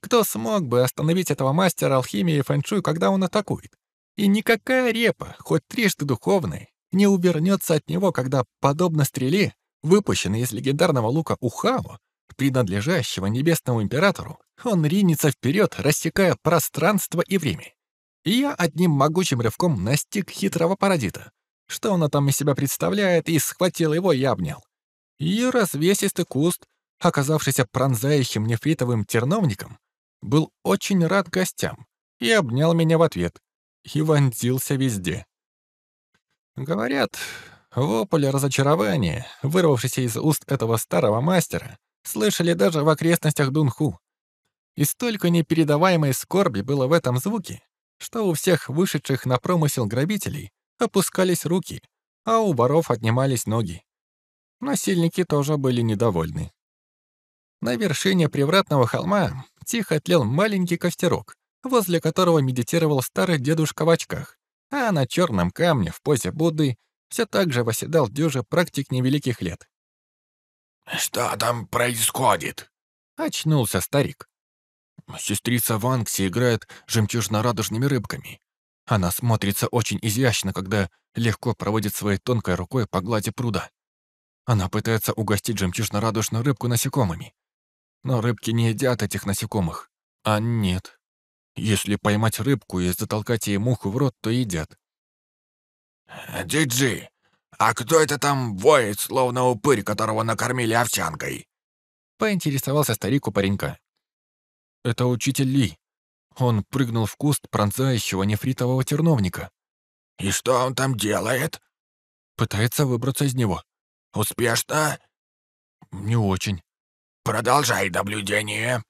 Кто смог бы остановить этого мастера алхимии и фэншуй, когда он атакует? И никакая репа, хоть трижды духовная, не увернется от него, когда, подобно стреле, выпущенной из легендарного лука Ухао, принадлежащего небесному императору, он ринется вперед, рассекая пространство и время. И я одним могучим рывком настиг хитрого паразита. Что он там из себя представляет, и схватил его и обнял. И развесистый куст, оказавшийся пронзающим нефритовым терновником, был очень рад гостям и обнял меня в ответ, и вонзился везде. Говорят, вопль разочарования, вырвавшийся из уст этого старого мастера, слышали даже в окрестностях Дунху. И столько непередаваемой скорби было в этом звуке, что у всех вышедших на промысел грабителей опускались руки, а у воров отнимались ноги. Насильники тоже были недовольны. На вершине привратного холма тихо тлел маленький костерок, возле которого медитировал старый дедушка в очках а на черном камне в позе Будды все так же восседал дюжа практик невеликих лет. «Что там происходит?» — очнулся старик. Сестрица Ванкси играет жемчужно-радужными рыбками. Она смотрится очень изящно, когда легко проводит своей тонкой рукой по глади пруда. Она пытается угостить жемчужно-радужную рыбку насекомыми. Но рыбки не едят этих насекомых. А нет, если поймать рыбку и затолкать ей муху в рот, то едят. «Диджи, а кто это там воет, словно упырь, которого накормили овсянкой?» Поинтересовался старик у паренька. «Это учитель Ли. Он прыгнул в куст пронзающего нефритового терновника». «И что он там делает?» «Пытается выбраться из него». «Успешно?» «Не очень». «Продолжай наблюдение».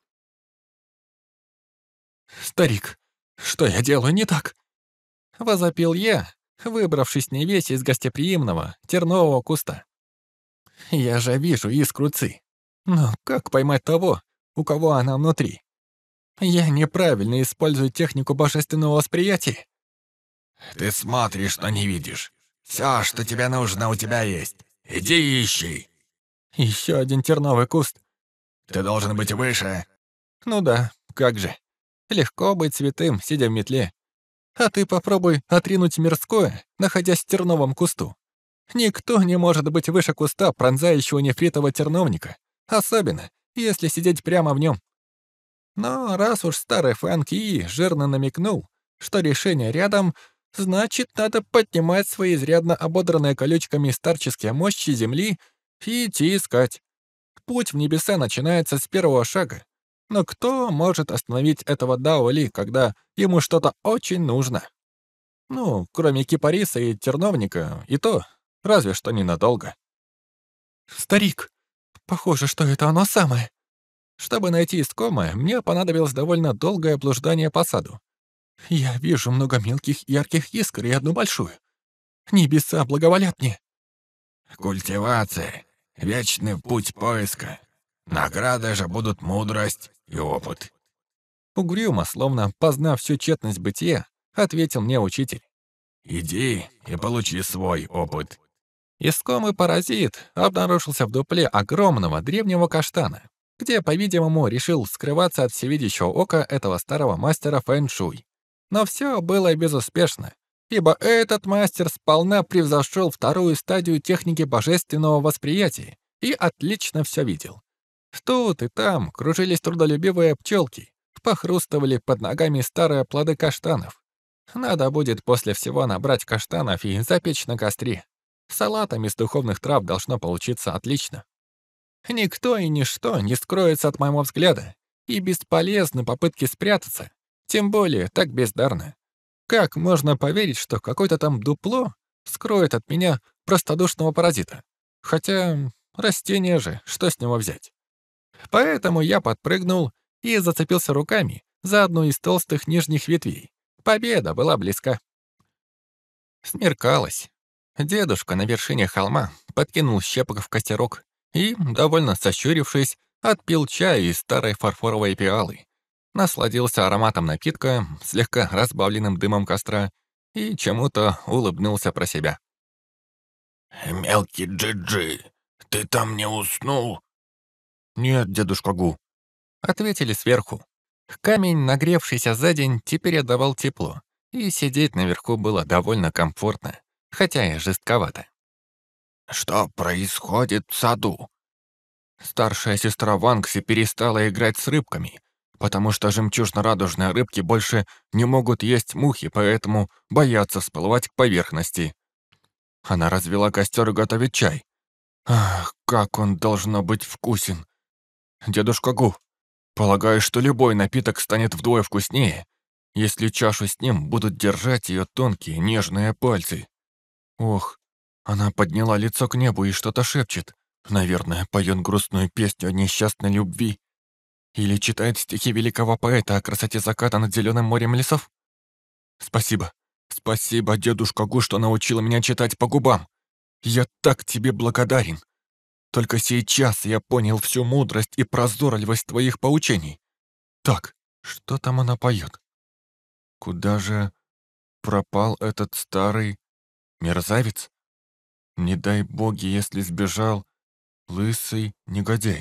«Старик, что я делаю не так?» Возопил я, выбравшись не весь из гостеприимного тернового куста. «Я же вижу искру ци. Но как поймать того, у кого она внутри? Я неправильно использую технику божественного восприятия». «Ты смотришь, но не видишь. Все, что тебе нужно, у тебя есть. Иди ищи». Еще один терновый куст. «Ты должен быть выше». «Ну да, как же». Легко быть святым, сидя в метле. А ты попробуй отринуть мирское, находясь в терновом кусту. Никто не может быть выше куста, пронзающего нефритового терновника, особенно, если сидеть прямо в нем. Но раз уж старый Фанк И жирно намекнул, что решение рядом, значит, надо поднимать свои изрядно ободранные колючками старческие мощи земли и идти искать. Путь в небеса начинается с первого шага, но кто может остановить этого Даули, когда ему что-то очень нужно? Ну, кроме кипариса и терновника, и то, разве что ненадолго. «Старик, похоже, что это оно самое». Чтобы найти искомое, мне понадобилось довольно долгое блуждание по саду. Я вижу много мелких ярких искр и одну большую. Небеса благоволят мне. Культивация — вечный путь поиска. Награды же будут мудрость и опыт. Угрюмо, словно познав всю тщетность бытия, ответил мне учитель. «Иди и получи свой опыт». Искомый паразит обнаружился в дупле огромного древнего каштана, где, по-видимому, решил скрываться от всевидящего ока этого старого мастера фэн-шуй. Но все было безуспешно, ибо этот мастер сполна превзошел вторую стадию техники божественного восприятия и отлично все видел. Тут и там кружились трудолюбивые пчелки, похрустывали под ногами старые плоды каштанов. Надо будет после всего набрать каштанов и запечь на костре. Салатом из духовных трав должно получиться отлично. Никто и ничто не скроется от моего взгляда, и бесполезны попытки спрятаться, тем более так бездарно. Как можно поверить, что какое-то там дупло скроет от меня простодушного паразита? Хотя растение же, что с него взять? Поэтому я подпрыгнул и зацепился руками за одну из толстых нижних ветвей. Победа была близка. Смеркалось. Дедушка на вершине холма подкинул щепок в костерок и, довольно сощурившись, отпил чай из старой фарфоровой пиалы, насладился ароматом напитка, слегка разбавленным дымом костра и чему-то улыбнулся про себя. «Мелкий Джиджи, ты там не уснул?» «Нет, дедушка Гу», — ответили сверху. Камень, нагревшийся за день, теперь отдавал тепло, и сидеть наверху было довольно комфортно, хотя и жестковато. «Что происходит в саду?» Старшая сестра Ванкси перестала играть с рыбками, потому что жемчужно-радужные рыбки больше не могут есть мухи, поэтому боятся всплывать к поверхности. Она развела костер и готовит чай. Ах, как он должно быть вкусен. Дедушка Гу, полагаю, что любой напиток станет вдвое вкуснее, если чашу с ним будут держать ее тонкие нежные пальцы. Ох, она подняла лицо к небу и что-то шепчет. Наверное, поет грустную песню о несчастной любви. Или читает стихи великого поэта о красоте заката над зеленым морем лесов. Спасибо. Спасибо, дедушка Гу, что научила меня читать по губам. Я так тебе благодарен. Только сейчас я понял всю мудрость и прозорливость твоих поучений. Так, что там она поет? Куда же пропал этот старый мерзавец? Не дай боги, если сбежал, лысый негодяй.